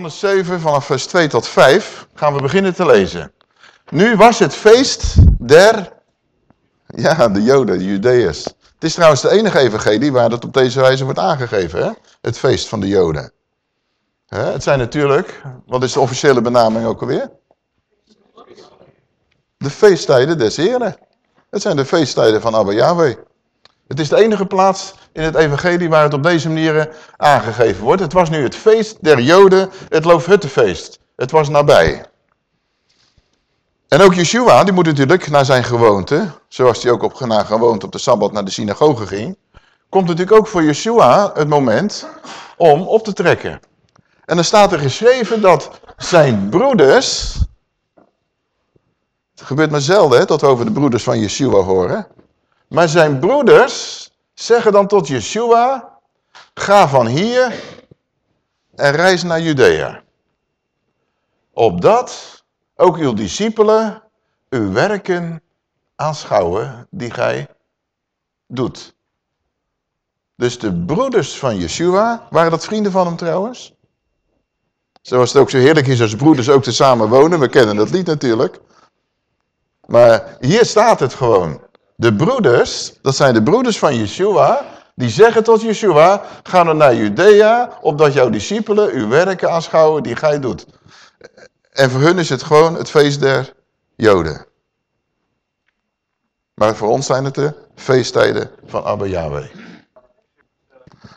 Johannes 7 vanaf vers 2 tot 5 gaan we beginnen te lezen. Nu was het feest der, ja, de Joden, de Judeërs. Het is trouwens de enige evangelie waar dat op deze wijze wordt aangegeven, hè? het feest van de Joden. Het zijn natuurlijk, wat is de officiële benaming ook alweer? De feesttijden des Heren. Het zijn de feesttijden van Abba Yahweh. Het is de enige plaats in het evangelie waar het op deze manier aangegeven wordt. Het was nu het feest der Joden, het Loofhuttenfeest. Het was nabij. En ook Yeshua, die moet natuurlijk naar zijn gewoonte, zoals hij ook op naar gewoonte op de Sabbat naar de synagoge ging, komt natuurlijk ook voor Yeshua het moment om op te trekken. En dan staat er geschreven dat zijn broeders, het gebeurt maar zelden hè, dat we over de broeders van Yeshua horen, maar zijn broeders zeggen dan tot Yeshua, ga van hier en reis naar Judea. Opdat ook uw discipelen uw werken aanschouwen die gij doet. Dus de broeders van Yeshua, waren dat vrienden van hem trouwens? Zoals het ook zo heerlijk is als broeders ook te samen wonen. We kennen dat lied natuurlijk. Maar hier staat het gewoon. De broeders, dat zijn de broeders van Yeshua, die zeggen tot Yeshua, ga dan naar Judea, opdat jouw discipelen uw werken aanschouwen die gij doet. En voor hun is het gewoon het feest der Joden. Maar voor ons zijn het de feesttijden van Abba Yahweh.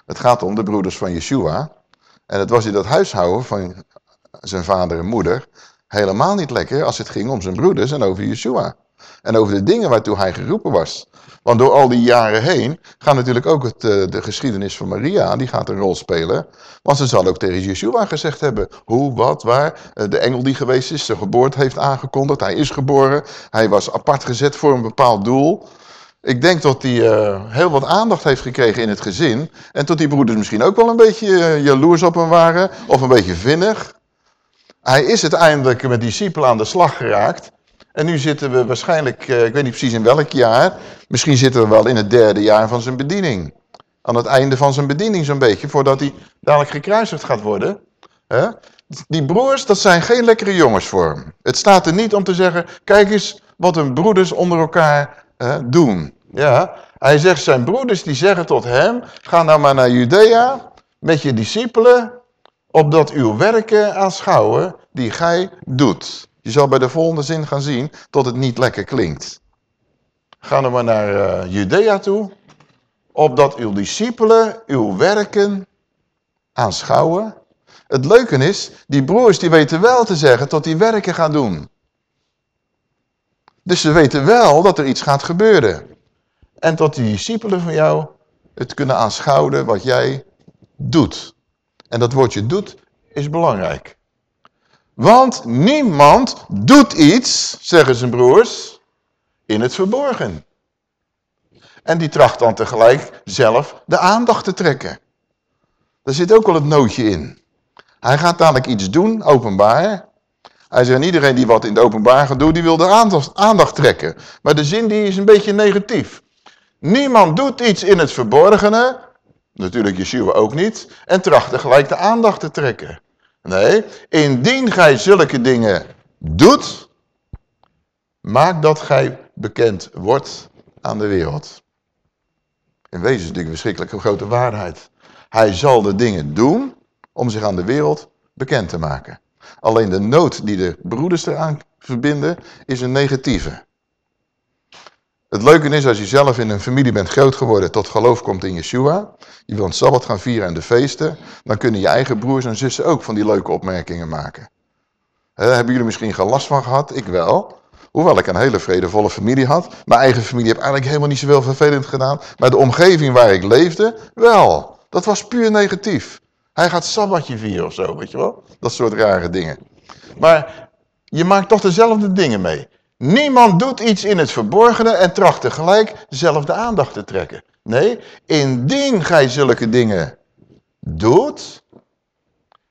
Het gaat om de broeders van Yeshua. En het was in dat huishouden van zijn vader en moeder helemaal niet lekker als het ging om zijn broeders en over Yeshua. En over de dingen waartoe hij geroepen was. Want door al die jaren heen gaat natuurlijk ook het, eh, de geschiedenis van Maria, die gaat een rol spelen. Want ze zal ook tegen Yeshua gezegd hebben, hoe, wat, waar. Eh, de engel die geweest is, zijn geboorte heeft aangekondigd. Hij is geboren, hij was apart gezet voor een bepaald doel. Ik denk dat hij uh, heel wat aandacht heeft gekregen in het gezin. En tot die broeders misschien ook wel een beetje jaloers op hem waren. Of een beetje vinnig. Hij is uiteindelijk met discipelen aan de slag geraakt. En nu zitten we waarschijnlijk, uh, ik weet niet precies in welk jaar. Misschien zitten we wel in het derde jaar van zijn bediening. Aan het einde van zijn bediening zo'n beetje. Voordat hij dadelijk gekruisigd gaat worden. Die broers, dat zijn geen lekkere jongens voor hem. Het staat er niet om te zeggen, kijk eens wat hun broeders onder elkaar doen. Ja, hij zegt zijn broeders die zeggen tot hem, ga nou maar naar Judea met je discipelen, opdat uw werken aanschouwen die gij doet. Je zal bij de volgende zin gaan zien tot het niet lekker klinkt. Ga nou maar naar uh, Judea toe, opdat uw discipelen uw werken aanschouwen. Het leuke is, die broers die weten wel te zeggen tot die werken gaan doen. Dus ze weten wel dat er iets gaat gebeuren. En tot die discipelen van jou het kunnen aanschouwen wat jij doet. En dat woordje doet is belangrijk. Want niemand doet iets, zeggen zijn broers, in het verborgen. En die tracht dan tegelijk zelf de aandacht te trekken. Daar zit ook wel het nootje in. Hij gaat dadelijk iets doen, openbaar. Hij zegt, iedereen die wat in het openbaar gaat doen, die wil de aandacht, aandacht trekken. Maar de zin die is een beetje negatief. Niemand doet iets in het verborgene, natuurlijk Yeshua ook niet, en tracht tegelijk de aandacht te trekken. Nee, indien gij zulke dingen doet, maak dat gij bekend wordt aan de wereld. In wezen is natuurlijk een verschrikkelijke grote waarheid. Hij zal de dingen doen om zich aan de wereld bekend te maken. Alleen de nood die de broeders eraan verbinden is een negatieve. Het leuke is als je zelf in een familie bent groot geworden, tot geloof komt in Yeshua. Je wilt Sabbat gaan vieren en de feesten. Dan kunnen je eigen broers en zussen ook van die leuke opmerkingen maken. Daar hebben jullie misschien geen last van gehad, ik wel. Hoewel ik een hele vredevolle familie had. Mijn eigen familie heb eigenlijk helemaal niet zoveel vervelend gedaan. Maar de omgeving waar ik leefde, wel. Dat was puur negatief. Hij gaat Sabbatje vieren of zo, weet je wel. Dat soort rare dingen. Maar je maakt toch dezelfde dingen mee. Niemand doet iets in het verborgene en tracht tegelijk dezelfde aandacht te trekken. Nee, indien gij zulke dingen doet,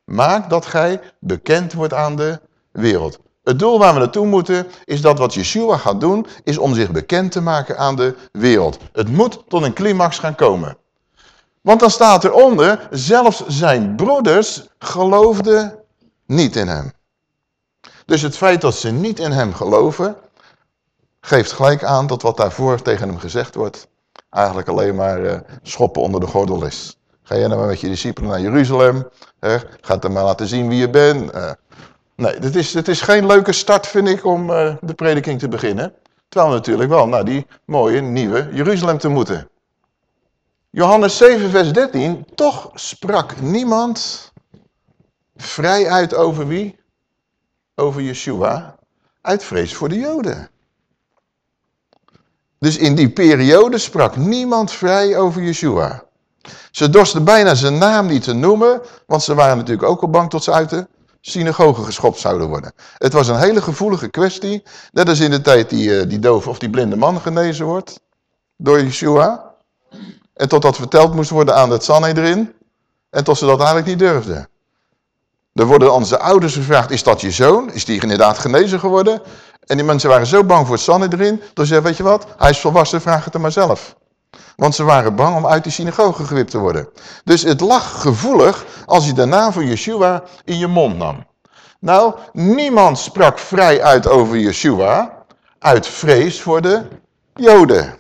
maak dat gij bekend wordt aan de wereld. Het doel waar we naartoe moeten is dat wat Yeshua gaat doen, is om zich bekend te maken aan de wereld. Het moet tot een climax gaan komen. Want dan staat eronder, zelfs zijn broeders geloofden niet in hem. Dus het feit dat ze niet in hem geloven, geeft gelijk aan dat wat daarvoor tegen hem gezegd wordt, eigenlijk alleen maar uh, schoppen onder de gordel is. Ga jij nou maar met je discipelen naar Jeruzalem, hè? ga er maar laten zien wie je bent. Uh, nee, dit is, dit is geen leuke start vind ik om uh, de prediking te beginnen. Terwijl we natuurlijk wel naar die mooie nieuwe Jeruzalem te moeten. Johannes 7 vers 13, toch sprak niemand vrij uit over wie? Over Yeshua, uit vrees voor de Joden. Dus in die periode sprak niemand vrij over Yeshua. Ze dorsten bijna zijn naam niet te noemen, want ze waren natuurlijk ook al bang tot ze uit de synagoge geschopt zouden worden. Het was een hele gevoelige kwestie, net als in de tijd die, eh, die doof of die blinde man genezen wordt door Yeshua. En tot dat verteld moest worden aan het Sanhedrin. En tot ze dat eigenlijk niet durfden. Er worden onze ouders gevraagd, is dat je zoon? Is die inderdaad genezen geworden? En die mensen waren zo bang voor het Sanhedrin, dat ze zeiden, weet je wat, hij is volwassen, vraag het hem maar zelf. Want ze waren bang om uit de synagoge gewipt te worden. Dus het lag gevoelig als je de naam van Yeshua in je mond nam. Nou, niemand sprak vrij uit over Yeshua uit vrees voor de Joden.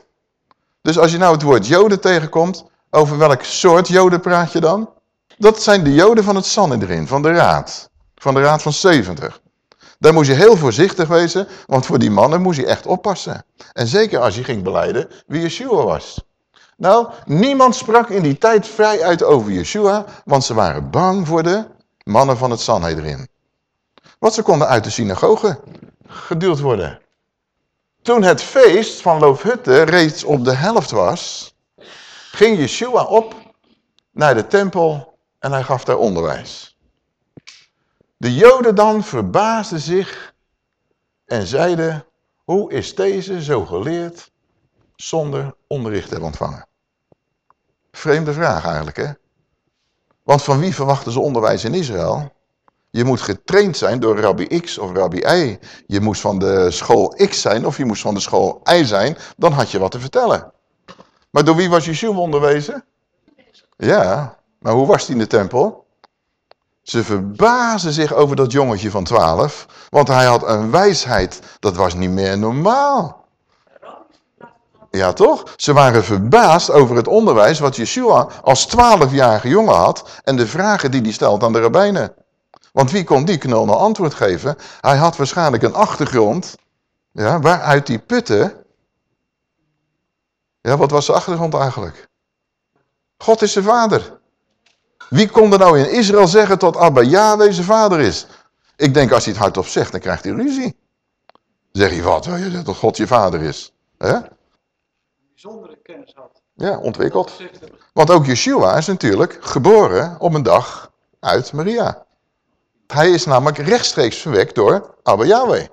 Dus als je nou het woord Joden tegenkomt, over welk soort Joden praat je dan? Dat zijn de Joden van het Sanhedrin, van de Raad. Van de Raad van 70. Daar moest je heel voorzichtig wezen, want voor die mannen moest je echt oppassen. En zeker als je ging beleiden wie Yeshua was. Nou, niemand sprak in die tijd vrij uit over Yeshua, want ze waren bang voor de mannen van het Sanhedrin. Want ze konden uit de synagoge geduwd worden. Toen het feest van Loofhutte reeds op de helft was, ging Yeshua op naar de tempel en hij gaf daar onderwijs. De joden dan verbaasden zich en zeiden, hoe is deze zo geleerd zonder onderricht te ontvangen? Vreemde vraag eigenlijk, hè? Want van wie verwachten ze onderwijs in Israël? Je moet getraind zijn door rabbi X of rabbi Y. Je moest van de school X zijn of je moest van de school Y zijn. Dan had je wat te vertellen. Maar door wie was Yeshua onderwezen? Ja, maar hoe was hij in de tempel? Ze verbazen zich over dat jongetje van twaalf. Want hij had een wijsheid, dat was niet meer normaal. Ja, toch? Ze waren verbaasd over het onderwijs wat Yeshua als twaalfjarige jongen had en de vragen die hij stelt aan de rabbijnen. Want wie kon die knul nou antwoord geven? Hij had waarschijnlijk een achtergrond ja, waaruit die putte. Ja, wat was de achtergrond eigenlijk? God is zijn vader. Wie kon er nou in Israël zeggen tot Abba Yahweh zijn vader is? Ik denk als hij het hardop zegt, dan krijgt hij ruzie. Dan zeg je wat? Je zegt dat God je vader is. Hè? bijzondere kennis had. Ja, ontwikkeld. Want ook Yeshua is natuurlijk geboren op een dag uit Maria. Hij is namelijk rechtstreeks verwekt door Abba Yahweh.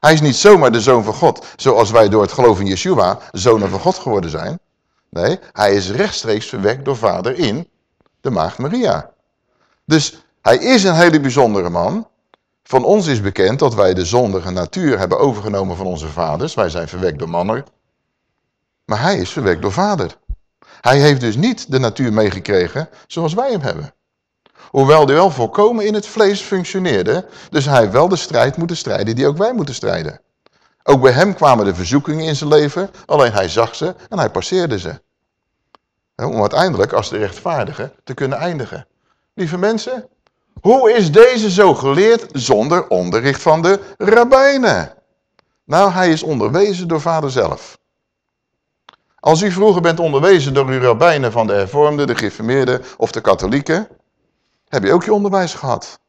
Hij is niet zomaar de zoon van God, zoals wij door het geloof in Yeshua zonen van God geworden zijn. Nee, hij is rechtstreeks verwekt door vader in de maagd Maria. Dus hij is een hele bijzondere man. Van ons is bekend dat wij de zondige natuur hebben overgenomen van onze vaders. Wij zijn verwekt door mannen. Maar hij is verwekt door vader. Hij heeft dus niet de natuur meegekregen zoals wij hem hebben. Hoewel hij wel volkomen in het vlees functioneerde, dus hij wel de strijd moeten strijden die ook wij moeten strijden. Ook bij hem kwamen de verzoekingen in zijn leven, alleen hij zag ze en hij passeerde ze. Om uiteindelijk als de rechtvaardige te kunnen eindigen. Lieve mensen, hoe is deze zo geleerd zonder onderricht van de rabbijnen? Nou, hij is onderwezen door vader zelf. Als u vroeger bent onderwezen door uw rabbijnen van de hervormde, de geïnformeerde of de katholieken, heb je ook je onderwijs gehad.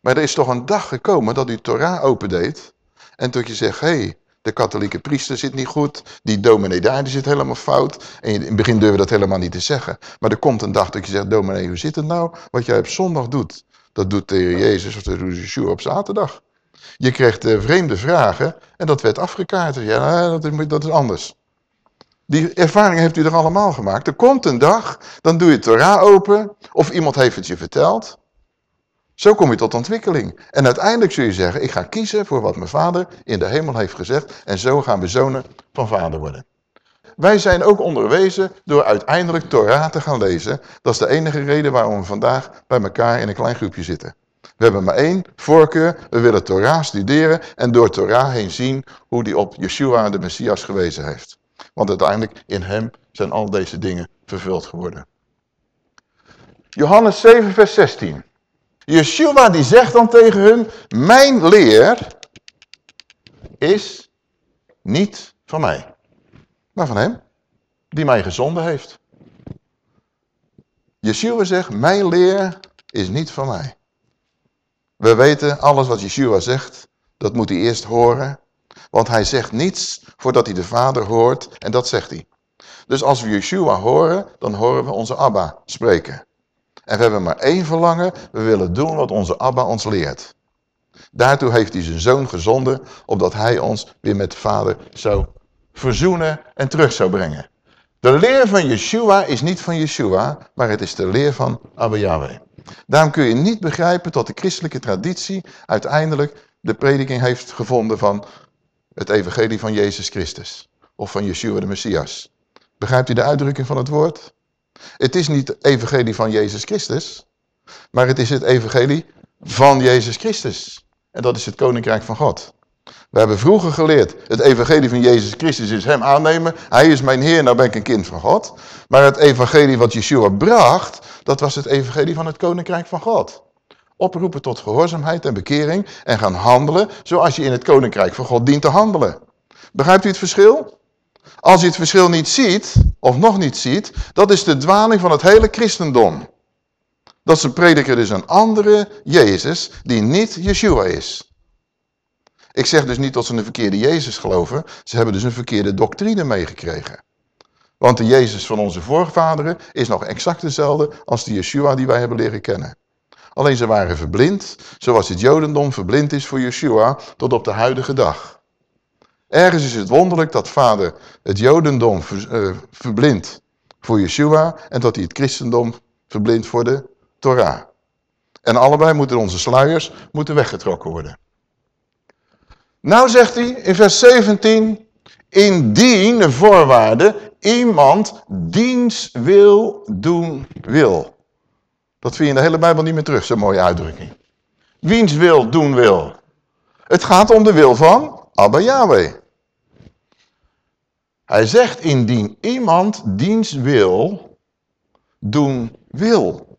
Maar er is toch een dag gekomen dat u Torah opendeed en dat je zegt, hé, hey, de katholieke priester zit niet goed, die dominee daar die zit helemaal fout. En in het begin durven dat helemaal niet te zeggen. Maar er komt een dag dat je zegt, dominee, hoe zit het nou? Wat jij op zondag doet, dat doet de Heer Jezus of de Yeshua op zaterdag. Je de vreemde vragen en dat werd afgekaart. Ja, dat is, dat is anders. Die ervaring heeft u er allemaal gemaakt. Er komt een dag, dan doe je Torah open, of iemand heeft het je verteld. Zo kom je tot ontwikkeling. En uiteindelijk zul je zeggen, ik ga kiezen voor wat mijn vader in de hemel heeft gezegd. En zo gaan we zonen van vader worden. Wij zijn ook onderwezen door uiteindelijk Torah te gaan lezen. Dat is de enige reden waarom we vandaag bij elkaar in een klein groepje zitten. We hebben maar één voorkeur. We willen Torah studeren en door Torah heen zien hoe die op Yeshua de Messias gewezen heeft. Want uiteindelijk in hem zijn al deze dingen vervuld geworden. Johannes 7 vers 16. Yeshua die zegt dan tegen hun, mijn leer is niet van mij, maar van hem die mij gezonden heeft. Yeshua zegt, mijn leer is niet van mij. We weten, alles wat Yeshua zegt, dat moet hij eerst horen. Want hij zegt niets voordat hij de Vader hoort en dat zegt hij. Dus als we Yeshua horen, dan horen we onze Abba spreken. En we hebben maar één verlangen, we willen doen wat onze Abba ons leert. Daartoe heeft hij zijn zoon gezonden, opdat hij ons weer met de Vader zou verzoenen en terug zou brengen. De leer van Yeshua is niet van Yeshua, maar het is de leer van Abba Yahweh. Daarom kun je niet begrijpen dat de christelijke traditie uiteindelijk de prediking heeft gevonden van het evangelie van Jezus Christus. Of van Yeshua de Messias. Begrijpt u de uitdrukking van het woord? Het is niet het evangelie van Jezus Christus, maar het is het evangelie van Jezus Christus. En dat is het koninkrijk van God. We hebben vroeger geleerd, het evangelie van Jezus Christus is hem aannemen. Hij is mijn Heer, nou ben ik een kind van God. Maar het evangelie wat Yeshua bracht, dat was het evangelie van het koninkrijk van God. Oproepen tot gehoorzaamheid en bekering en gaan handelen zoals je in het koninkrijk van God dient te handelen. Begrijpt u het verschil? Als je het verschil niet ziet, of nog niet ziet, dat is de dwaling van het hele christendom. Dat ze prediken dus een andere Jezus die niet Yeshua is. Ik zeg dus niet dat ze een verkeerde Jezus geloven. Ze hebben dus een verkeerde doctrine meegekregen. Want de Jezus van onze voorvaderen is nog exact dezelfde als de Yeshua die wij hebben leren kennen. Alleen ze waren verblind, zoals het Jodendom verblind is voor Yeshua tot op de huidige dag. Ergens is het wonderlijk dat vader het Jodendom uh, verblindt voor Yeshua en dat hij het christendom verblindt voor de Torah. En allebei moeten onze sluiers moeten weggetrokken worden. Nou zegt hij in vers 17, indien de voorwaarde iemand diens wil doen wil. Dat vind je in de hele Bijbel niet meer terug, zo'n mooie uitdrukking. Wiens wil doen wil. Het gaat om de wil van Abba Yahweh. Hij zegt indien iemand diens wil doen wil.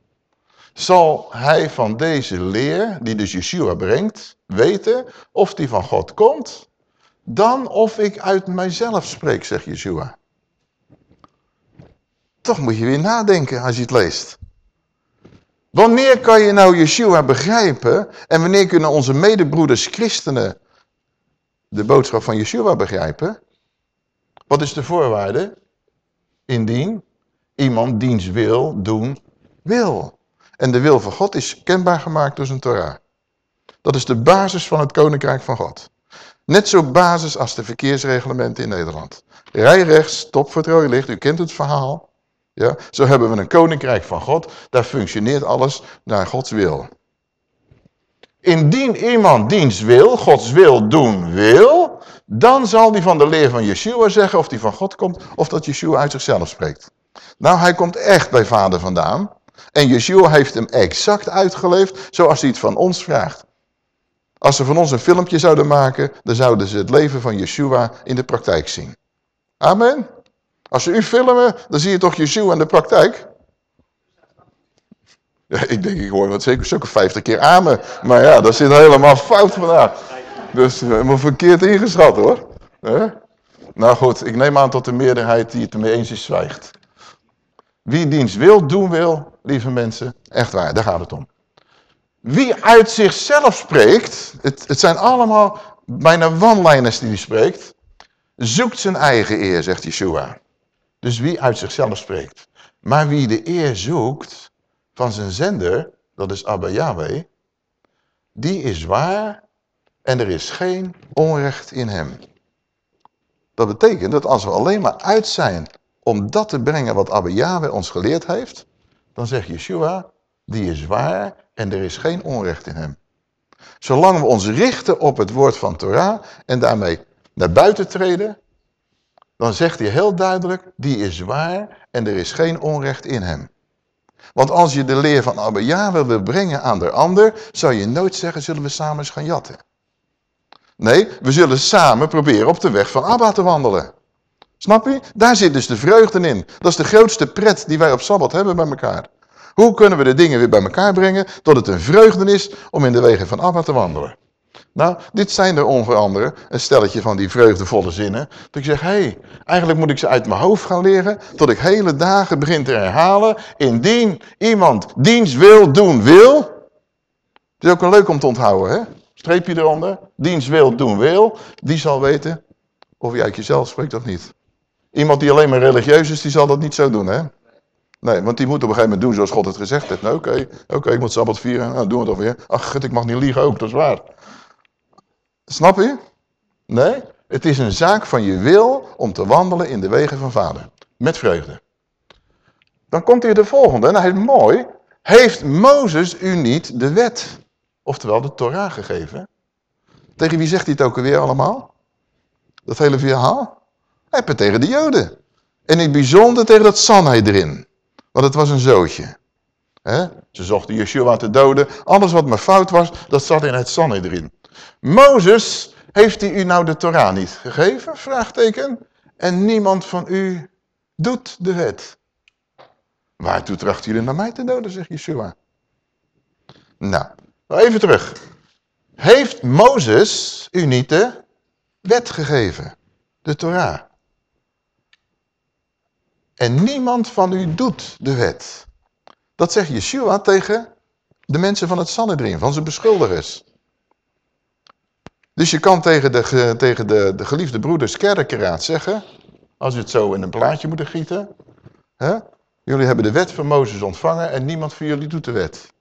Zal hij van deze leer, die dus Yeshua brengt, weten of die van God komt, dan of ik uit mijzelf spreek, zegt Yeshua. Toch moet je weer nadenken als je het leest. Wanneer kan je nou Yeshua begrijpen en wanneer kunnen onze medebroeders christenen de boodschap van Yeshua begrijpen? Wat is de voorwaarde? Indien iemand diens wil doen wil. En de wil van God is kenbaar gemaakt door zijn Torah. Dat is de basis van het koninkrijk van God. Net zo basis als de verkeersreglementen in Nederland. Rij rechts, stop voor u kent het verhaal. Ja, zo hebben we een koninkrijk van God, daar functioneert alles naar Gods wil. Indien iemand diens wil, Gods wil doen wil, dan zal die van de leer van Yeshua zeggen of die van God komt of dat Yeshua uit zichzelf spreekt. Nou, hij komt echt bij vader vandaan. En Yeshua heeft hem exact uitgeleefd zoals hij het van ons vraagt. Als ze van ons een filmpje zouden maken, dan zouden ze het leven van Yeshua in de praktijk zien. Amen. Als ze u filmen, dan zie je toch Yeshua in de praktijk? Ik denk, ik hoor wat zeker zulke 50 keer amen. Maar ja, dat zit helemaal fout vandaag. Dus helemaal verkeerd ingeschat hoor. Nou goed, ik neem aan tot de meerderheid die het ermee eens is zwijgt. Wie dienst wil, doen wil, lieve mensen. Echt waar, daar gaat het om. Wie uit zichzelf spreekt, het, het zijn allemaal bijna one-liners die hij spreekt, zoekt zijn eigen eer, zegt Yeshua. Dus wie uit zichzelf spreekt. Maar wie de eer zoekt van zijn zender, dat is Abba Yahweh, die is waar en er is geen onrecht in hem. Dat betekent dat als we alleen maar uit zijn om dat te brengen wat Abba Yahweh ons geleerd heeft, dan zegt Yeshua, die is waar en er is geen onrecht in hem. Zolang we ons richten op het woord van Torah en daarmee naar buiten treden, dan zegt hij heel duidelijk, die is waar en er is geen onrecht in hem. Want als je de leer van Abba Yahweh wil brengen aan de ander, zou je nooit zeggen, zullen we samen eens gaan jatten. Nee, we zullen samen proberen op de weg van Abba te wandelen. Snap je? Daar zit dus de vreugde in. Dat is de grootste pret die wij op Sabbat hebben bij elkaar. Hoe kunnen we de dingen weer bij elkaar brengen, tot het een vreugde is om in de wegen van Abba te wandelen? Nou, dit zijn er onder andere een stelletje van die vreugdevolle zinnen. Dat ik zeg, hé, hey, eigenlijk moet ik ze uit mijn hoofd gaan leren, tot ik hele dagen begin te herhalen. Indien iemand diens wil doen wil. Het is ook wel leuk om te onthouden, hè? Streepje eronder. Diens wil doen wil. Die zal weten of je uit jezelf spreekt of niet. Iemand die alleen maar religieus is, die zal dat niet zo doen, hè? Nee, want die moet op een gegeven moment doen zoals God het gezegd heeft. Nou, oké, oké, ik moet Sabbat vieren. Nou, doen we het alweer. Ach, ik mag niet liegen ook, dat is waar. Snap je? Nee, het is een zaak van je wil om te wandelen in de wegen van vader. Met vreugde. Dan komt hier de volgende, en hij is mooi. Heeft Mozes u niet de wet, oftewel de Torah gegeven? Tegen wie zegt hij het ook alweer allemaal? Dat hele verhaal? Hij het tegen de joden. En in het bijzonder tegen dat erin. Want het was een zootje. Ze zochten Yeshua te doden. Alles wat maar fout was, dat zat in het erin. Mozes, heeft hij u nou de Torah niet gegeven? Vraagteken. En niemand van u doet de wet. Waartoe tracht jullie naar mij te doden, zegt Yeshua. Nou, even terug. Heeft Mozes u niet de wet gegeven? De Torah. En niemand van u doet de wet. Dat zegt Yeshua tegen de mensen van het Sanhedrin, van zijn beschuldigers. Dus je kan tegen de, tegen de, de geliefde broeders kerkeraad zeggen, als we het zo in een plaatje moeten gieten. Hè? Jullie hebben de wet van Mozes ontvangen en niemand van jullie doet de wet.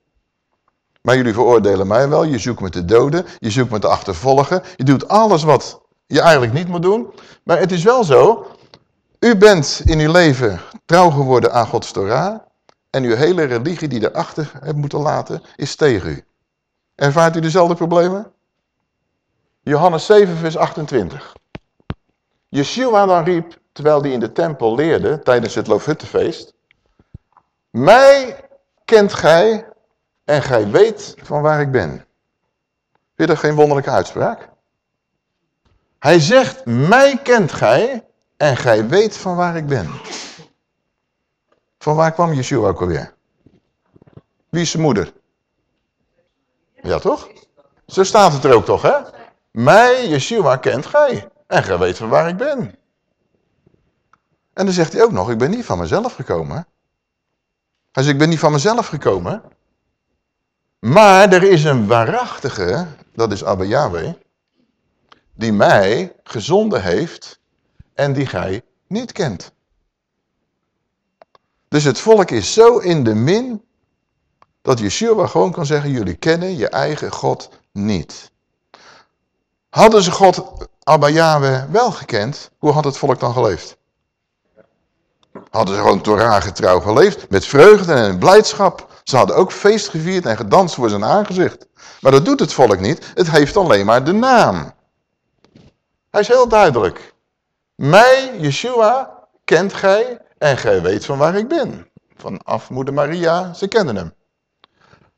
Maar jullie veroordelen mij wel, je zoekt me te doden, je zoekt me te achtervolgen. Je doet alles wat je eigenlijk niet moet doen. Maar het is wel zo, u bent in uw leven trouw geworden aan Gods Torah. En uw hele religie die erachter hebt moeten laten, is tegen u. Ervaart u dezelfde problemen? Johannes 7 vers 28. Yeshua dan riep, terwijl hij in de tempel leerde, tijdens het Loofhuttenfeest. Mij kent gij en gij weet van waar ik ben. Vind je dat geen wonderlijke uitspraak? Hij zegt, mij kent gij en gij weet van waar ik ben. Van waar kwam Yeshua ook alweer? Wie is zijn moeder? Ja toch? Zo staat het er ook toch hè? Mij, Yeshua, kent gij. En gij weet van waar ik ben. En dan zegt hij ook nog, ik ben niet van mezelf gekomen. Hij zegt, ik ben niet van mezelf gekomen. Maar er is een waarachtige, dat is Abba Yahweh, die mij gezonden heeft en die gij niet kent. Dus het volk is zo in de min, dat Yeshua gewoon kan zeggen, jullie kennen je eigen God niet. Hadden ze God, Abba Yahweh, wel gekend, hoe had het volk dan geleefd? Hadden ze gewoon Torah getrouw geleefd, met vreugde en blijdschap. Ze hadden ook feest gevierd en gedanst voor zijn aangezicht. Maar dat doet het volk niet, het heeft alleen maar de naam. Hij is heel duidelijk. Mij, Yeshua, kent gij en gij weet van waar ik ben. Vanaf moeder Maria, ze kennen hem.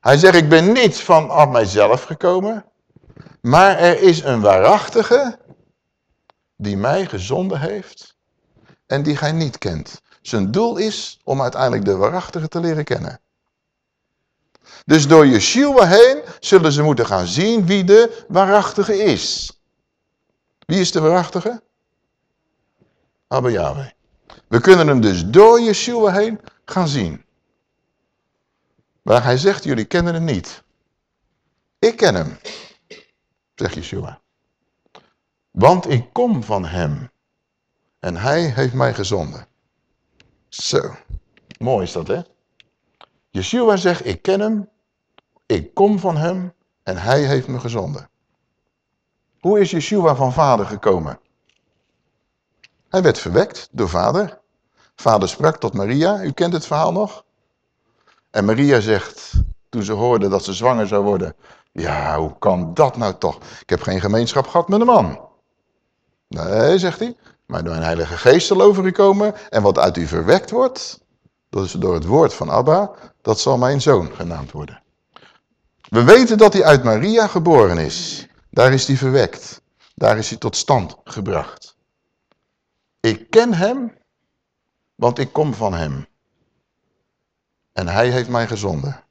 Hij zegt, ik ben niet vanaf mijzelf gekomen, maar er is een waarachtige die mij gezonden heeft en die gij niet kent. Zijn doel is om uiteindelijk de waarachtige te leren kennen. Dus door Yeshua heen zullen ze moeten gaan zien wie de waarachtige is. Wie is de waarachtige? Abba Yahweh. We kunnen hem dus door Yeshua heen gaan zien. Maar hij zegt, jullie kennen hem niet. Ik ken hem, zegt Yeshua. Want ik kom van hem. En hij heeft mij gezonden. Zo, mooi is dat hè. Yeshua zegt, ik ken hem, ik kom van hem en hij heeft me gezonden. Hoe is Yeshua van vader gekomen? Hij werd verwekt door vader. Vader sprak tot Maria, u kent het verhaal nog? En Maria zegt, toen ze hoorde dat ze zwanger zou worden, ja, hoe kan dat nou toch? Ik heb geen gemeenschap gehad met een man. Nee, zegt hij, maar door een heilige geest zal overgekomen en wat uit u verwekt wordt, dat is door het woord van Abba, dat zal mijn zoon genaamd worden. We weten dat hij uit Maria geboren is. Daar is hij verwekt. Daar is hij tot stand gebracht. Ik ken hem, want ik kom van hem. En hij heeft mij gezonden.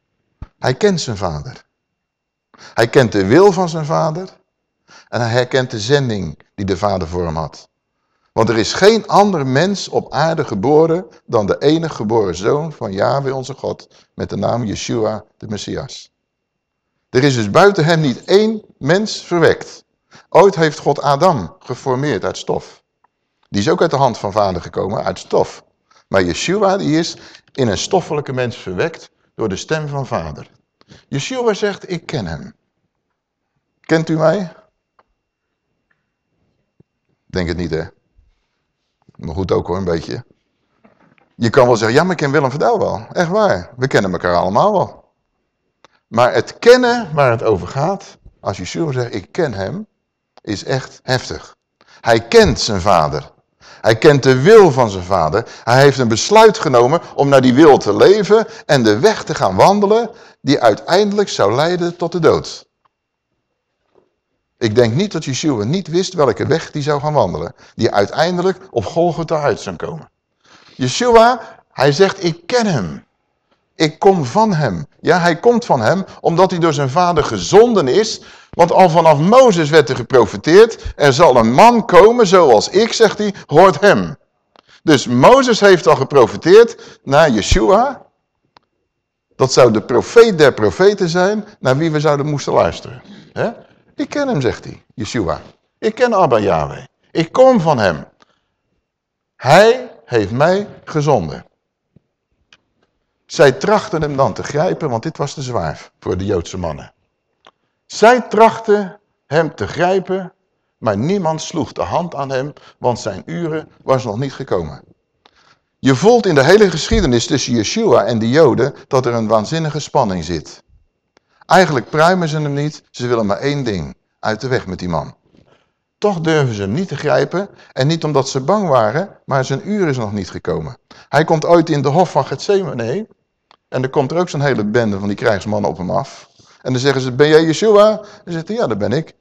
Hij kent zijn vader. Hij kent de wil van zijn vader. En hij herkent de zending die de vader voor hem had. Want er is geen ander mens op aarde geboren dan de enige geboren zoon van Yahweh onze God met de naam Yeshua de Messias. Er is dus buiten hem niet één mens verwekt. Ooit heeft God Adam geformeerd uit stof. Die is ook uit de hand van vader gekomen, uit stof. Maar Yeshua die is in een stoffelijke mens verwekt door de stem van vader. Yeshua zegt, ik ken hem. Kent u mij? Denk het niet, hè? Maar goed ook hoor, een beetje. Je kan wel zeggen, ja, maar ik ken Willem Verdouw wel. Echt waar. We kennen elkaar allemaal wel. Maar het kennen waar het over gaat, als Yeshua zegt, ik ken hem, is echt heftig. Hij kent zijn vader. Hij kent de wil van zijn vader. Hij heeft een besluit genomen om naar die wil te leven en de weg te gaan wandelen die uiteindelijk zou leiden tot de dood. Ik denk niet dat Yeshua niet wist welke weg die zou gaan wandelen. Die uiteindelijk op Golgotha uit zou komen. Yeshua, hij zegt, ik ken hem. Ik kom van hem. Ja, hij komt van hem omdat hij door zijn vader gezonden is. Want al vanaf Mozes werd er geprofeteerd. Er zal een man komen zoals ik, zegt hij, hoort hem. Dus Mozes heeft al geprofeteerd naar Yeshua. Dat zou de profeet der profeten zijn naar wie we zouden moesten luisteren. Ik ken hem, zegt hij, Yeshua. Ik ken Abba Yahweh. Ik kom van hem. Hij heeft mij gezonden. Zij trachten hem dan te grijpen, want dit was te zwaar voor de Joodse mannen. Zij trachten hem te grijpen, maar niemand sloeg de hand aan hem, want zijn uren was nog niet gekomen. Je voelt in de hele geschiedenis tussen Yeshua en de Joden dat er een waanzinnige spanning zit. Eigenlijk pruimen ze hem niet, ze willen maar één ding, uit de weg met die man. Toch durven ze hem niet te grijpen en niet omdat ze bang waren, maar zijn uur is nog niet gekomen. Hij komt ooit in de hof van Gethsemane en er komt er ook zo'n hele bende van die krijgsmannen op hem af. En dan zeggen ze, ben jij Yeshua? Dan zegt hij, ja, dat ben ik.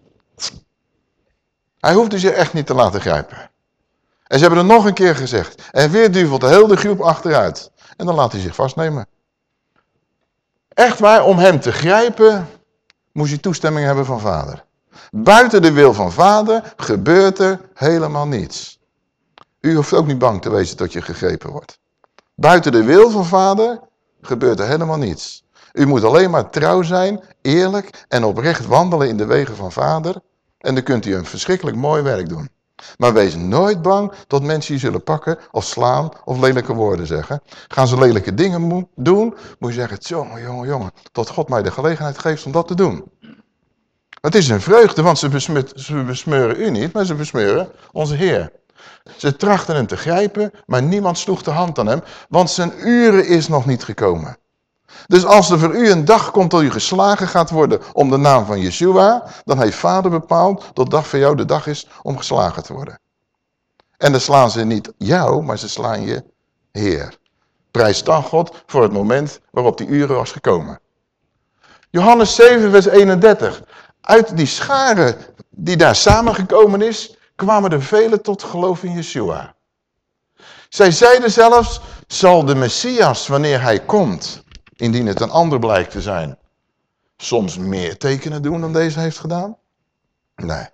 Hij hoefde zich echt niet te laten grijpen. En ze hebben er nog een keer gezegd. En weer duvelt de hele groep achteruit. En dan laat hij zich vastnemen. Echt waar, om hem te grijpen, moest je toestemming hebben van vader. Buiten de wil van vader gebeurt er helemaal niets. U hoeft ook niet bang te wezen dat je gegrepen wordt. Buiten de wil van vader gebeurt er helemaal niets. U moet alleen maar trouw zijn, eerlijk en oprecht wandelen in de wegen van vader. En dan kunt u een verschrikkelijk mooi werk doen. Maar wees nooit bang dat mensen je zullen pakken of slaan of lelijke woorden zeggen. Gaan ze lelijke dingen doen, moet je zeggen, jongen, jongen, jongen, tot God mij de gelegenheid geeft om dat te doen. Het is een vreugde, want ze, ze besmeuren u niet, maar ze besmeuren onze Heer. Ze trachten hem te grijpen, maar niemand sloeg de hand aan hem, want zijn uren is nog niet gekomen. Dus als er voor u een dag komt dat u geslagen gaat worden om de naam van Yeshua, dan heeft vader bepaald dat dag voor jou de dag is om geslagen te worden. En dan slaan ze niet jou, maar ze slaan je Heer. Prijs dan God voor het moment waarop die uren was gekomen. Johannes 7 vers 31. Uit die scharen die daar samengekomen is, kwamen er velen tot geloof in Yeshua. Zij zeiden zelfs, zal de Messias, wanneer hij komt, indien het een ander blijkt te zijn, soms meer tekenen doen dan deze heeft gedaan? Nee,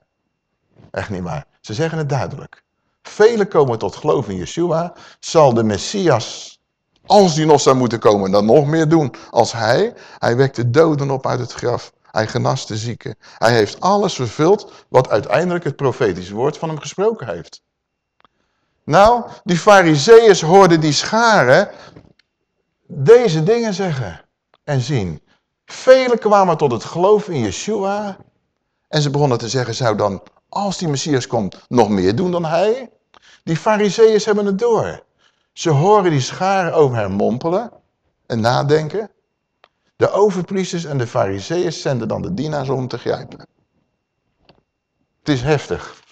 echt niet waar. Ze zeggen het duidelijk. Velen komen tot geloof in Yeshua, zal de Messias, als die nog zou moeten komen, dan nog meer doen als hij. Hij wekt de doden op uit het graf. Hij genast de zieken. Hij heeft alles vervuld wat uiteindelijk het profetische woord van hem gesproken heeft. Nou, die fariseeërs hoorden die scharen deze dingen zeggen en zien. Velen kwamen tot het geloof in Yeshua. En ze begonnen te zeggen, zou dan, als die Messias komt, nog meer doen dan hij? Die fariseeërs hebben het door. Ze horen die scharen over hem mompelen en nadenken. De overpriesters en de fariseeërs zenden dan de dienaars om te grijpen. Het is heftig.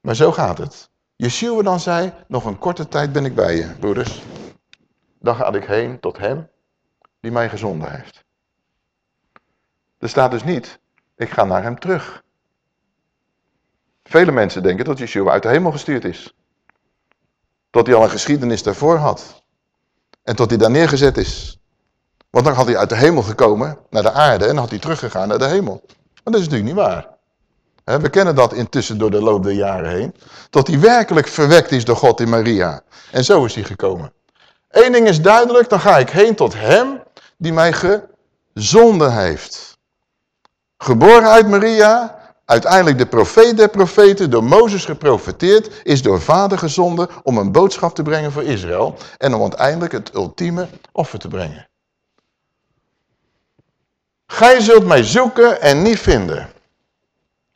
Maar zo gaat het. Yeshua dan zei, nog een korte tijd ben ik bij je, broeders. Dan ga ik heen tot hem die mij gezonden heeft. Er staat dus niet, ik ga naar hem terug. Vele mensen denken dat Yeshua uit de hemel gestuurd is. Dat hij al een geschiedenis daarvoor had. En tot hij daar neergezet is. Want dan had hij uit de hemel gekomen naar de aarde en had hij teruggegaan naar de hemel. Maar dat is natuurlijk niet waar. We kennen dat intussen door de loop der jaren heen. Dat hij werkelijk verwekt is door God in Maria. En zo is hij gekomen. Eén ding is duidelijk, dan ga ik heen tot hem die mij gezonden heeft. Geboren uit Maria, uiteindelijk de profeet der profeten, door Mozes geprofeteerd, is door vader gezonden om een boodschap te brengen voor Israël en om uiteindelijk het ultieme offer te brengen. Gij zult mij zoeken en niet vinden.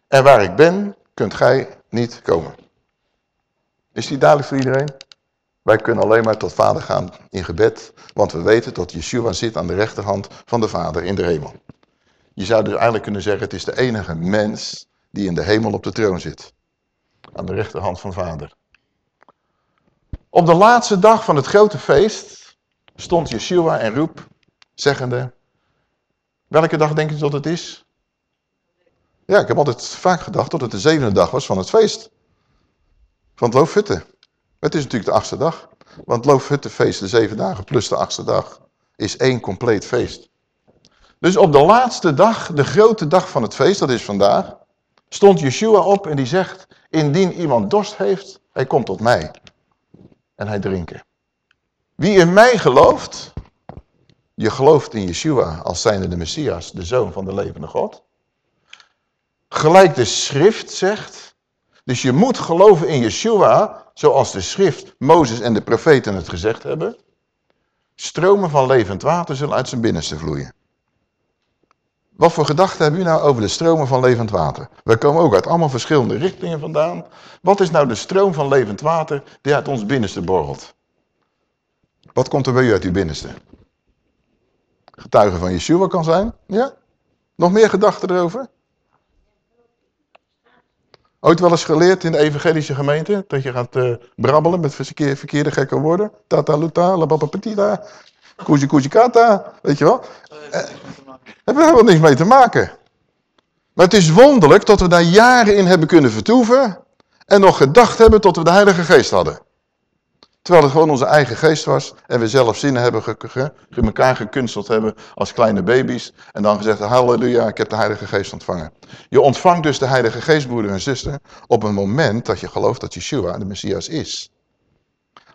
En waar ik ben, kunt gij niet komen. Is die duidelijk voor iedereen? Wij kunnen alleen maar tot vader gaan in gebed, want we weten dat Yeshua zit aan de rechterhand van de vader in de hemel. Je zou dus eigenlijk kunnen zeggen, het is de enige mens die in de hemel op de troon zit. Aan de rechterhand van vader. Op de laatste dag van het grote feest stond Yeshua en roep, zeggende, welke dag denk je dat het is? Ja, ik heb altijd vaak gedacht dat het de zevende dag was van het feest. Van het loofhutten. Het is natuurlijk de achtste dag. Want loofhuttenfeest, de zeven dagen plus de achtste dag, is één compleet feest. Dus op de laatste dag, de grote dag van het feest, dat is vandaag, stond Yeshua op en die zegt, indien iemand dorst heeft, hij komt tot mij. En hij drinken. Wie in mij gelooft, je gelooft in Yeshua als zijnde de Messias, de Zoon van de levende God. Gelijk de schrift zegt, dus je moet geloven in Yeshua, zoals de schrift, Mozes en de profeten het gezegd hebben. Stromen van levend water zullen uit zijn binnenste vloeien. Wat voor gedachten hebben u nou over de stromen van levend water? We komen ook uit allemaal verschillende richtingen vandaan. Wat is nou de stroom van levend water die uit ons binnenste borrelt? Wat komt er bij u uit uw binnenste? Getuige van Yeshua kan zijn? Ja? Nog meer gedachten erover? Ooit wel eens geleerd in de evangelische gemeente, dat je gaat uh, brabbelen met verkeerde, gekke woorden. Tata luta, la papa petita, kata, weet je wel. Uh, hebben we helemaal niks mee te maken. Maar het is wonderlijk dat we daar jaren in hebben kunnen vertoeven en nog gedacht hebben tot we de Heilige Geest hadden. Terwijl het gewoon onze eigen geest was en we zelf zinnen hebben ge, ge, elkaar gekunsteld hebben als kleine baby's. En dan gezegd, halleluja, ik heb de Heilige Geest ontvangen. Je ontvangt dus de Heilige Geest, broeder en zuster, op een moment dat je gelooft dat Yeshua de Messias is.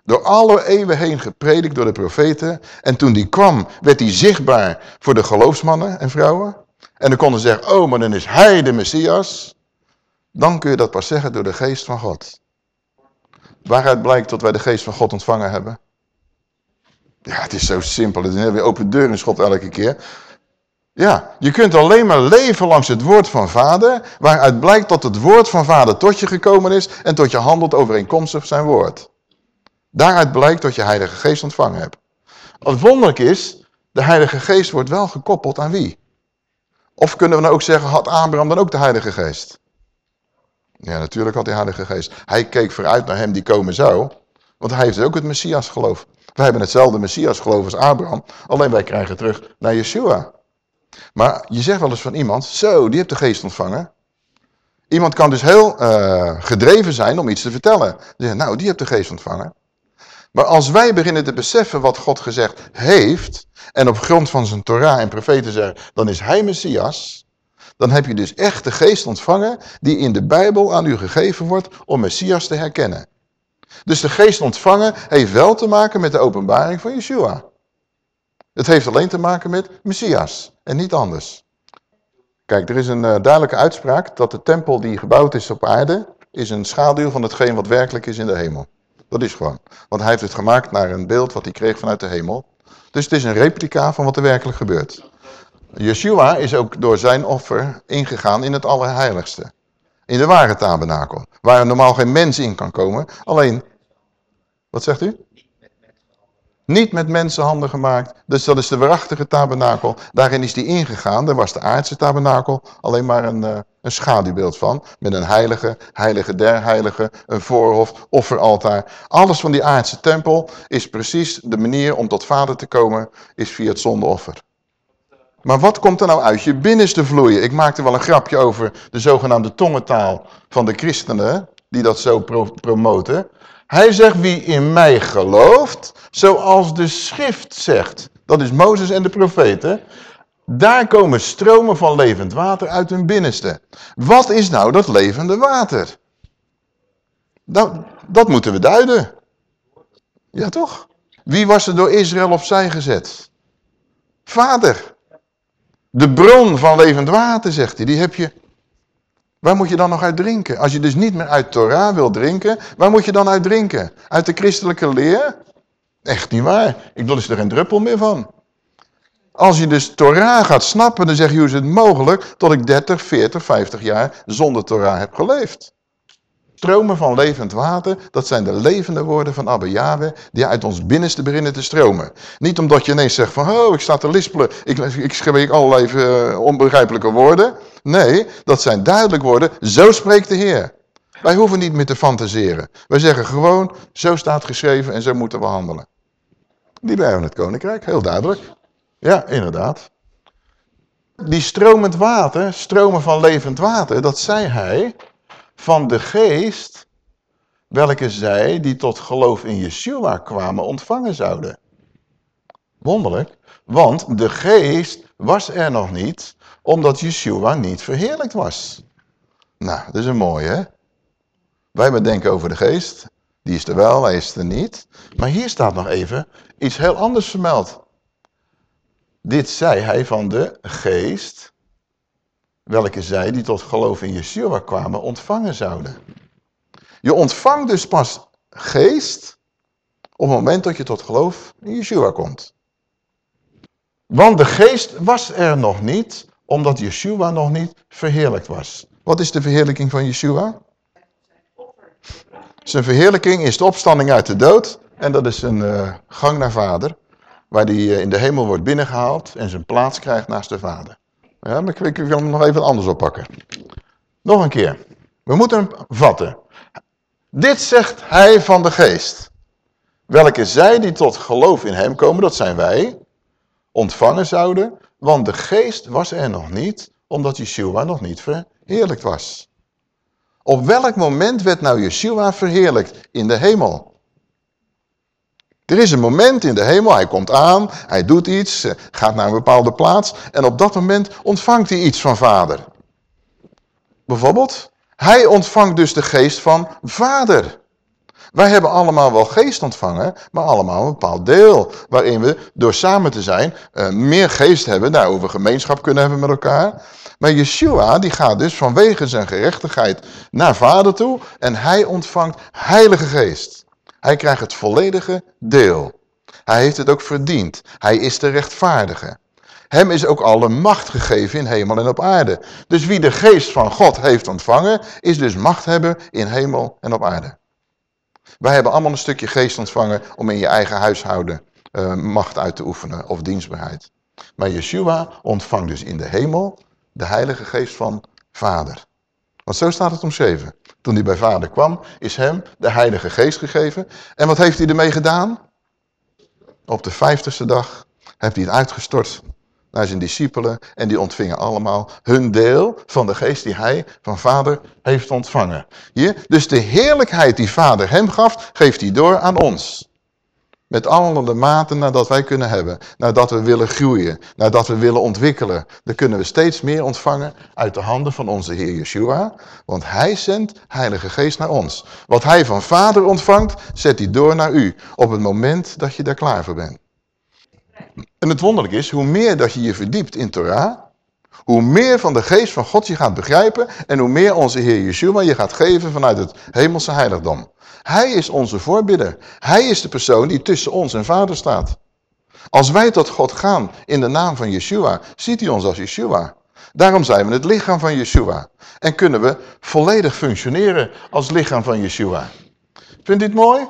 Door alle eeuwen heen gepredikt door de profeten. En toen die kwam, werd hij zichtbaar voor de geloofsmannen en vrouwen. En dan konden ze zeggen, oh, maar dan is hij de Messias. Dan kun je dat pas zeggen door de geest van God. Waaruit blijkt dat wij de geest van God ontvangen hebben? Ja, het is zo simpel. Het is weer open deur in schot elke keer. Ja, je kunt alleen maar leven langs het woord van vader, waaruit blijkt dat het woord van vader tot je gekomen is en tot je handelt overeenkomstig zijn woord. Daaruit blijkt dat je heilige geest ontvangen hebt. Wat wonderlijk is, de heilige geest wordt wel gekoppeld aan wie? Of kunnen we nou ook zeggen, had Abraham dan ook de heilige geest? Ja, natuurlijk had hij heilige geest. Hij keek vooruit naar hem die komen zou. Want hij heeft ook het Messias geloof. Wij hebben hetzelfde Messias geloof als Abraham. Alleen wij krijgen terug naar Yeshua. Maar je zegt wel eens van iemand, zo, die heeft de geest ontvangen. Iemand kan dus heel uh, gedreven zijn om iets te vertellen. Nou, die heeft de geest ontvangen. Maar als wij beginnen te beseffen wat God gezegd heeft, en op grond van zijn Torah en profeten zeggen, dan is hij Messias, dan heb je dus echt de geest ontvangen die in de Bijbel aan u gegeven wordt om Messias te herkennen. Dus de geest ontvangen heeft wel te maken met de openbaring van Yeshua. Het heeft alleen te maken met Messias en niet anders. Kijk, er is een uh, duidelijke uitspraak dat de tempel die gebouwd is op aarde, is een schaduw van hetgeen wat werkelijk is in de hemel. Dat is gewoon. Want hij heeft het gemaakt naar een beeld wat hij kreeg vanuit de hemel. Dus het is een replica van wat er werkelijk gebeurt. Yeshua is ook door zijn offer ingegaan in het allerheiligste. In de ware tabernakel. Waar normaal geen mens in kan komen. Alleen, wat zegt u? Niet met mensenhanden gemaakt. Dus dat is de waarachtige tabernakel. Daarin is die ingegaan. Daar was de aardse tabernakel alleen maar een, uh, een schaduwbeeld van. Met een heilige, heilige der heilige, een voorhof, offeraltaar. Alles van die aardse tempel is precies de manier om tot vader te komen, is via het zondeoffer. Maar wat komt er nou uit je binnenste vloeien? Ik maakte wel een grapje over de zogenaamde tongentaal van de christenen, die dat zo promoten. Hij zegt wie in mij gelooft, zoals de schrift zegt. Dat is Mozes en de profeten. Daar komen stromen van levend water uit hun binnenste. Wat is nou dat levende water? Dat, dat moeten we duiden. Ja toch? Wie was er door Israël opzij gezet? Vader. De bron van levend water, zegt hij, die heb je Waar moet je dan nog uit drinken? Als je dus niet meer uit Torah wil drinken, waar moet je dan uit drinken? Uit de christelijke leer? Echt niet waar. Ik wil er geen druppel meer van. Als je dus Torah gaat snappen, dan zeg je hoe is het mogelijk dat ik 30, 40, 50 jaar zonder Torah heb geleefd. Stromen van levend water, dat zijn de levende woorden van Abba Yahweh, die uit ons binnenste beginnen te stromen. Niet omdat je ineens zegt van, oh, ik sta te lispelen, ik, ik allerlei uh, onbegrijpelijke woorden. Nee, dat zijn duidelijk woorden, zo spreekt de Heer. Wij hoeven niet meer te fantaseren. Wij zeggen gewoon, zo staat geschreven en zo moeten we handelen. Die blijven het koninkrijk, heel duidelijk. Ja, inderdaad. Die stromend water, stromen van levend water, dat zei hij van de geest, welke zij die tot geloof in Yeshua kwamen ontvangen zouden. Wonderlijk, want de geest was er nog niet, omdat Yeshua niet verheerlijkt was. Nou, dat is een mooie, hè? Wij bedenken over de geest, die is er wel, hij is er niet. Maar hier staat nog even iets heel anders vermeld. Dit zei hij van de geest, welke zij die tot geloof in Yeshua kwamen ontvangen zouden. Je ontvangt dus pas geest op het moment dat je tot geloof in Yeshua komt. Want de geest was er nog niet, omdat Yeshua nog niet verheerlijkt was. Wat is de verheerlijking van Yeshua? Zijn verheerlijking is de opstanding uit de dood. En dat is een uh, gang naar vader. Waar hij uh, in de hemel wordt binnengehaald en zijn plaats krijgt naast de vader. Ja, maar ik, wil hem nog even anders oppakken. Nog een keer. We moeten hem vatten. Dit zegt hij van de geest. Welke zij die tot geloof in hem komen, dat zijn wij, ontvangen zouden. Want de geest was er nog niet, omdat Yeshua nog niet verheerlijkt was. Op welk moment werd nou Yeshua verheerlijkt? In de hemel. Er is een moment in de hemel, hij komt aan, hij doet iets, eh, gaat naar een bepaalde plaats en op dat moment ontvangt hij iets van vader. Bijvoorbeeld, hij ontvangt dus de geest van vader. Wij hebben allemaal wel geest ontvangen, maar allemaal een bepaald deel. Waarin we door samen te zijn uh, meer geest hebben, daarover gemeenschap kunnen hebben met elkaar. Maar Yeshua die gaat dus vanwege zijn gerechtigheid naar vader toe en hij ontvangt heilige geest. Hij krijgt het volledige deel. Hij heeft het ook verdiend. Hij is de rechtvaardige. Hem is ook alle macht gegeven in hemel en op aarde. Dus wie de geest van God heeft ontvangen, is dus machthebber in hemel en op aarde. Wij hebben allemaal een stukje geest ontvangen om in je eigen huishouden uh, macht uit te oefenen of dienstbaarheid. Maar Yeshua ontvangt dus in de hemel de heilige geest van vader. Want zo staat het omschreven. Toen hij bij vader kwam, is hem de heilige geest gegeven. En wat heeft hij ermee gedaan? Op de vijftigste dag heeft hij het uitgestort naar zijn discipelen. En die ontvingen allemaal hun deel van de geest die hij van vader heeft ontvangen. Hier, dus de heerlijkheid die vader hem gaf, geeft hij door aan ons. Met alle de maten nadat wij kunnen hebben. Nadat we willen groeien. Nadat we willen ontwikkelen. Dan kunnen we steeds meer ontvangen uit de handen van onze Heer Yeshua. Want hij zendt Heilige Geest naar ons. Wat hij van vader ontvangt, zet hij door naar u. Op het moment dat je daar klaar voor bent. En het wonderlijk is, hoe meer dat je je verdiept in Torah, hoe meer van de geest van God je gaat begrijpen en hoe meer onze Heer Yeshua je gaat geven vanuit het hemelse heiligdom. Hij is onze voorbidder. Hij is de persoon die tussen ons en vader staat. Als wij tot God gaan in de naam van Yeshua, ziet hij ons als Yeshua. Daarom zijn we het lichaam van Yeshua. En kunnen we volledig functioneren als lichaam van Yeshua. Vindt u het mooi?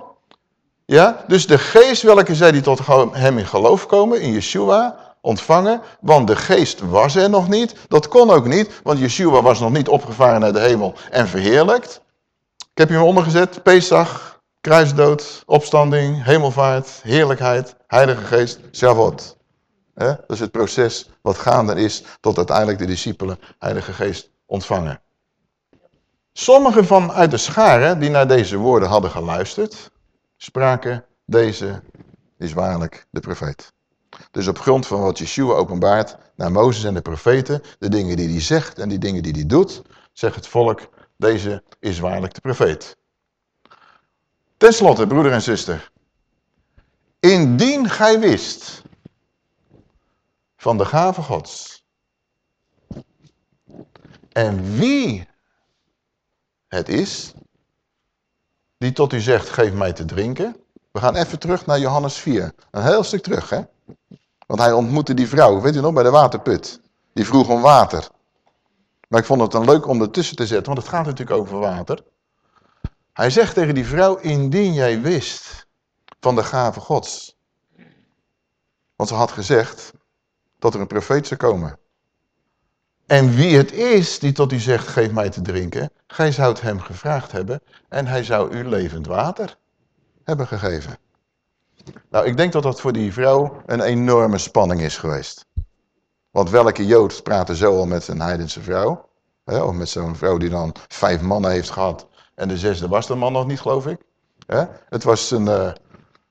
Ja, dus de geest welke zij die tot hem in geloof komen, in Yeshua, ontvangen. Want de geest was er nog niet. Dat kon ook niet, want Yeshua was nog niet opgevaren naar de hemel en verheerlijkt. Ik heb hem ondergezet, Pesach, kruisdood, opstanding, hemelvaart, heerlijkheid, heilige geest, Shavuot. Dat is het proces wat gaande is tot uiteindelijk de discipelen heilige geest ontvangen. Sommigen van uit de scharen die naar deze woorden hadden geluisterd, spraken deze is waarlijk de profeet. Dus op grond van wat Yeshua openbaart naar Mozes en de profeten, de dingen die hij zegt en die dingen die hij doet, zegt het volk, deze is waarlijk de profeet. Ten slotte, broeder en zuster, indien gij wist van de gave gods en wie het is die tot u zegt, geef mij te drinken. We gaan even terug naar Johannes 4. Een heel stuk terug, hè. Want hij ontmoette die vrouw, weet u nog, bij de waterput. Die vroeg om water. Maar ik vond het dan leuk om ertussen te zetten, want het gaat natuurlijk over water. Hij zegt tegen die vrouw, indien jij wist van de gave gods. Want ze had gezegd dat er een profeet zou komen. En wie het is die tot u zegt, geef mij te drinken, gij zou het hem gevraagd hebben en hij zou u levend water hebben gegeven. Nou, ik denk dat dat voor die vrouw een enorme spanning is geweest. Want welke Jood praat er zo al met een heidense vrouw? Hè? Of met zo'n vrouw die dan vijf mannen heeft gehad en de zesde was de man nog niet, geloof ik. Hè? Het was een, uh,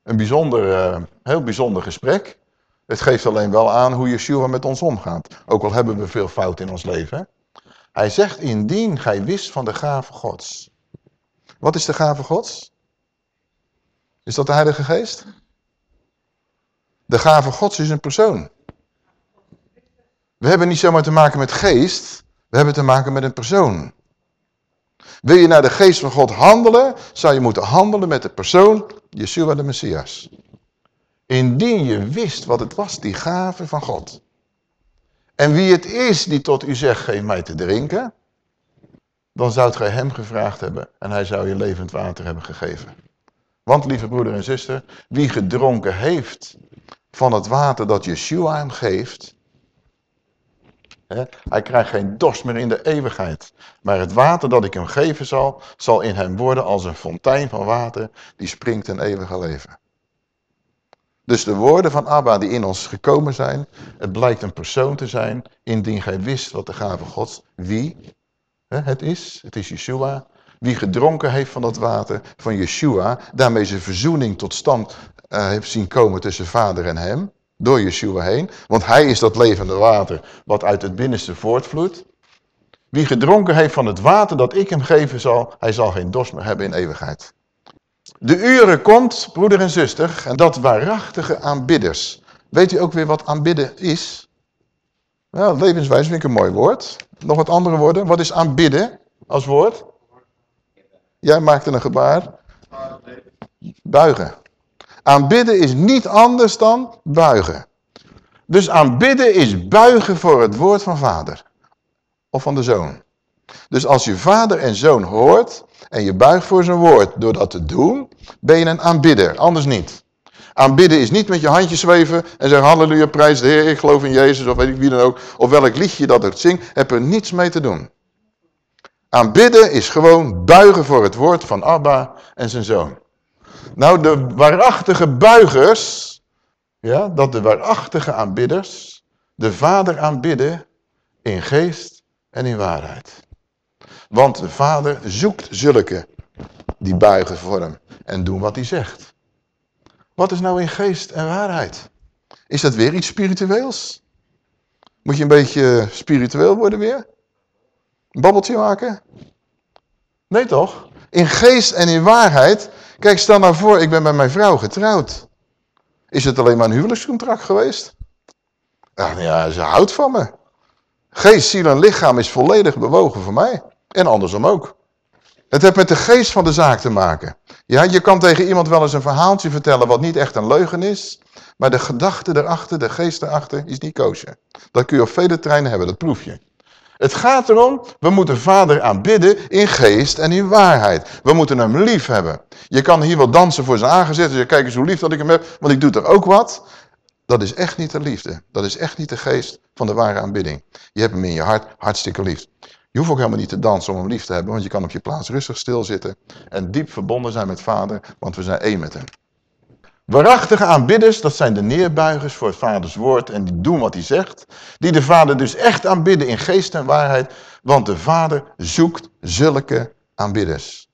een bijzonder, uh, heel bijzonder gesprek. Het geeft alleen wel aan hoe Yeshua met ons omgaat. Ook al hebben we veel fout in ons leven. Hij zegt, indien gij wist van de gave gods. Wat is de gave gods? Is dat de Heilige Geest? De gave gods is een persoon. We hebben niet zomaar te maken met geest, we hebben te maken met een persoon. Wil je naar de geest van God handelen, zou je moeten handelen met de persoon Yeshua de Messias. Indien je wist wat het was, die gave van God. En wie het is die tot u zegt, geef mij te drinken, dan zou gij hem gevraagd hebben en hij zou je levend water hebben gegeven. Want, lieve broeder en zuster, wie gedronken heeft van het water dat Yeshua hem geeft, hè, hij krijgt geen dorst meer in de eeuwigheid. Maar het water dat ik hem geven zal, zal in hem worden als een fontein van water die springt in eeuwige leven. Dus de woorden van Abba die in ons gekomen zijn, het blijkt een persoon te zijn, indien gij wist wat de gave gods, wie het is, het is Yeshua, wie gedronken heeft van dat water van Yeshua, daarmee zijn verzoening tot stand uh, heeft zien komen tussen vader en hem, door Yeshua heen, want hij is dat levende water wat uit het binnenste voortvloeit. Wie gedronken heeft van het water dat ik hem geven zal, hij zal geen dorst meer hebben in eeuwigheid. De uren komt, broeder en zuster, en dat waarachtige aanbidders. Weet u ook weer wat aanbidden is? Ja, levenswijs vind ik een mooi woord. Nog wat andere woorden. Wat is aanbidden als woord? Jij maakte een gebaar. Buigen. Aanbidden is niet anders dan buigen. Dus aanbidden is buigen voor het woord van vader. Of van de zoon. Dus als je vader en zoon hoort en je buigt voor zijn woord door dat te doen, ben je een aanbidder, anders niet. Aanbidden is niet met je handjes zweven en zeggen halleluja, prijs de Heer, ik geloof in Jezus of weet ik wie dan ook. Of welk liedje dat het zingt, heb er niets mee te doen. Aanbidden is gewoon buigen voor het woord van Abba en zijn zoon. Nou, de waarachtige buigers, ja, dat de waarachtige aanbidders de Vader aanbidden in geest en in waarheid. Want de Vader zoekt zulke die buigen voor hem en doen wat hij zegt. Wat is nou in geest en waarheid? Is dat weer iets spiritueels? Moet je een beetje spiritueel worden weer? Een babbeltje maken? Nee toch? In geest en in waarheid. Kijk, stel nou voor, ik ben met mijn vrouw getrouwd. Is het alleen maar een huwelijkscontract geweest? Ach, ja, ze houdt van me. Geest, ziel en lichaam is volledig bewogen voor mij. En andersom ook. Het heeft met de geest van de zaak te maken. Ja, je kan tegen iemand wel eens een verhaaltje vertellen wat niet echt een leugen is. Maar de gedachte erachter, de geest erachter, is niet koosje. Dat kun je op vele treinen hebben, dat proef je. Het gaat erom, we moeten vader aanbidden in geest en in waarheid. We moeten hem lief hebben. Je kan hier wel dansen voor zijn aangezicht. Dus kijk eens hoe lief dat ik hem heb, want ik doe er ook wat. Dat is echt niet de liefde. Dat is echt niet de geest van de ware aanbidding. Je hebt hem in je hart hartstikke lief. Je hoeft ook helemaal niet te dansen om hem lief te hebben, want je kan op je plaats rustig stilzitten en diep verbonden zijn met vader, want we zijn één met hem. Waarachtige aanbidders, dat zijn de neerbuigers voor het vaders woord en die doen wat hij zegt. Die de vader dus echt aanbidden in geest en waarheid, want de vader zoekt zulke aanbidders.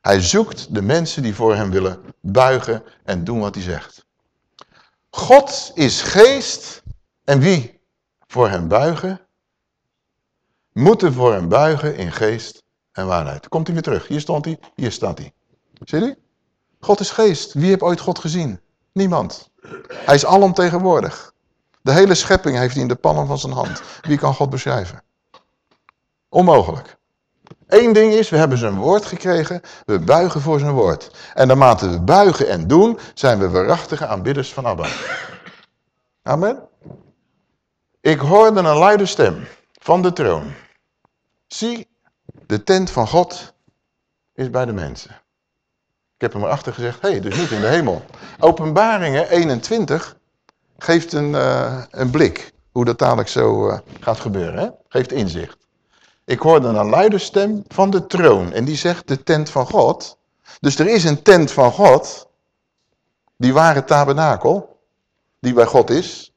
Hij zoekt de mensen die voor hem willen buigen en doen wat hij zegt. God is geest en wie voor hem buigen, moeten voor hem buigen in geest en waarheid. Komt hij weer terug. Hier stond hij, hier staat hij. Zie je? God is geest. Wie heeft ooit God gezien? Niemand. Hij is alomtegenwoordig. De hele schepping heeft hij in de palm van zijn hand. Wie kan God beschrijven? Onmogelijk. Eén ding is, we hebben zijn woord gekregen, we buigen voor zijn woord. En naarmate we buigen en doen, zijn we waarachtige aanbidders van Abba. Amen. Ik hoorde een luide stem van de troon. Zie, de tent van God is bij de mensen. Ik heb hem erachter gezegd, hé, hey, dus niet in de hemel. Openbaringen 21 geeft een, uh, een blik hoe dat dadelijk zo uh, gaat gebeuren. Hè? Geeft inzicht. Ik hoorde een luide stem van de troon en die zegt de tent van God. Dus er is een tent van God, die ware tabernakel, die bij God is.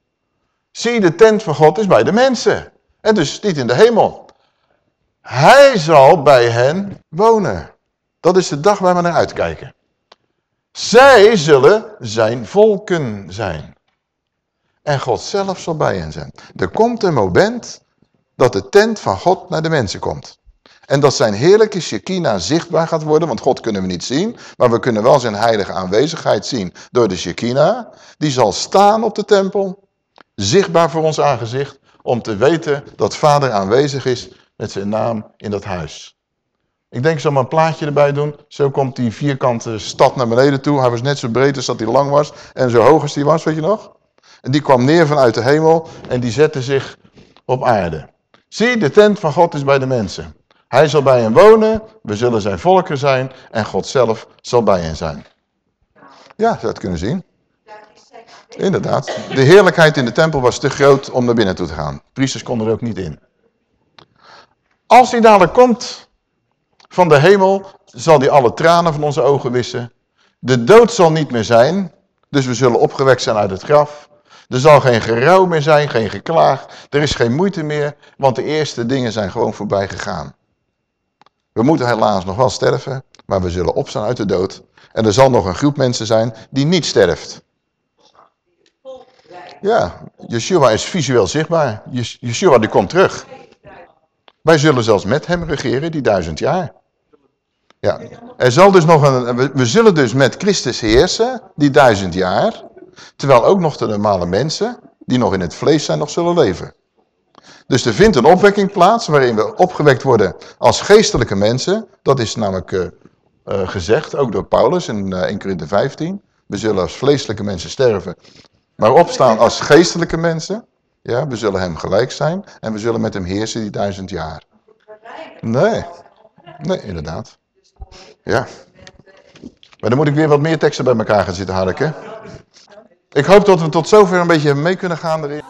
Zie, de tent van God is bij de mensen. En dus niet in de hemel. Hij zal bij hen wonen. Dat is de dag waar we naar uitkijken. Zij zullen zijn volken zijn. En God zelf zal bij hen zijn. Er komt een moment dat de tent van God naar de mensen komt. En dat zijn heerlijke Shekinah zichtbaar gaat worden, want God kunnen we niet zien, maar we kunnen wel zijn heilige aanwezigheid zien door de Shekinah. Die zal staan op de tempel, zichtbaar voor ons aangezicht, om te weten dat vader aanwezig is met zijn naam in dat huis. Ik denk, zal maar een plaatje erbij doen. Zo komt die vierkante stad naar beneden toe. Hij was net zo breed als dat hij lang was en zo hoog als hij was, weet je nog? En die kwam neer vanuit de hemel en die zette zich op aarde. Zie, de tent van God is bij de mensen. Hij zal bij hen wonen, we zullen zijn volken zijn en God zelf zal bij hen zijn. Ja, zou het kunnen zien. Inderdaad. De heerlijkheid in de tempel was te groot om naar binnen toe te gaan. Priesters konden er ook niet in. Als hij dadelijk komt van de hemel, zal hij alle tranen van onze ogen wissen. De dood zal niet meer zijn, dus we zullen opgewekt zijn uit het graf. Er zal geen gerouw meer zijn, geen geklaag. Er is geen moeite meer, want de eerste dingen zijn gewoon voorbij gegaan. We moeten helaas nog wel sterven, maar we zullen opstaan uit de dood. En er zal nog een groep mensen zijn die niet sterft. Ja, Yeshua is visueel zichtbaar. Yeshua die komt terug. Wij zullen zelfs met hem regeren die duizend jaar. Ja, er zal dus nog een, we zullen dus met Christus heersen die duizend jaar. Terwijl ook nog de normale mensen, die nog in het vlees zijn, nog zullen leven. Dus er vindt een opwekking plaats waarin we opgewekt worden als geestelijke mensen. Dat is namelijk uh, uh, gezegd, ook door Paulus in uh, 1 Korinthe 15. We zullen als vleeselijke mensen sterven, maar opstaan als geestelijke mensen. Ja, we zullen hem gelijk zijn en we zullen met hem heersen die duizend jaar. Nee, nee, inderdaad. Ja. Maar dan moet ik weer wat meer teksten bij elkaar gaan zitten harken. Ik hoop dat we tot zover een beetje mee kunnen gaan erin.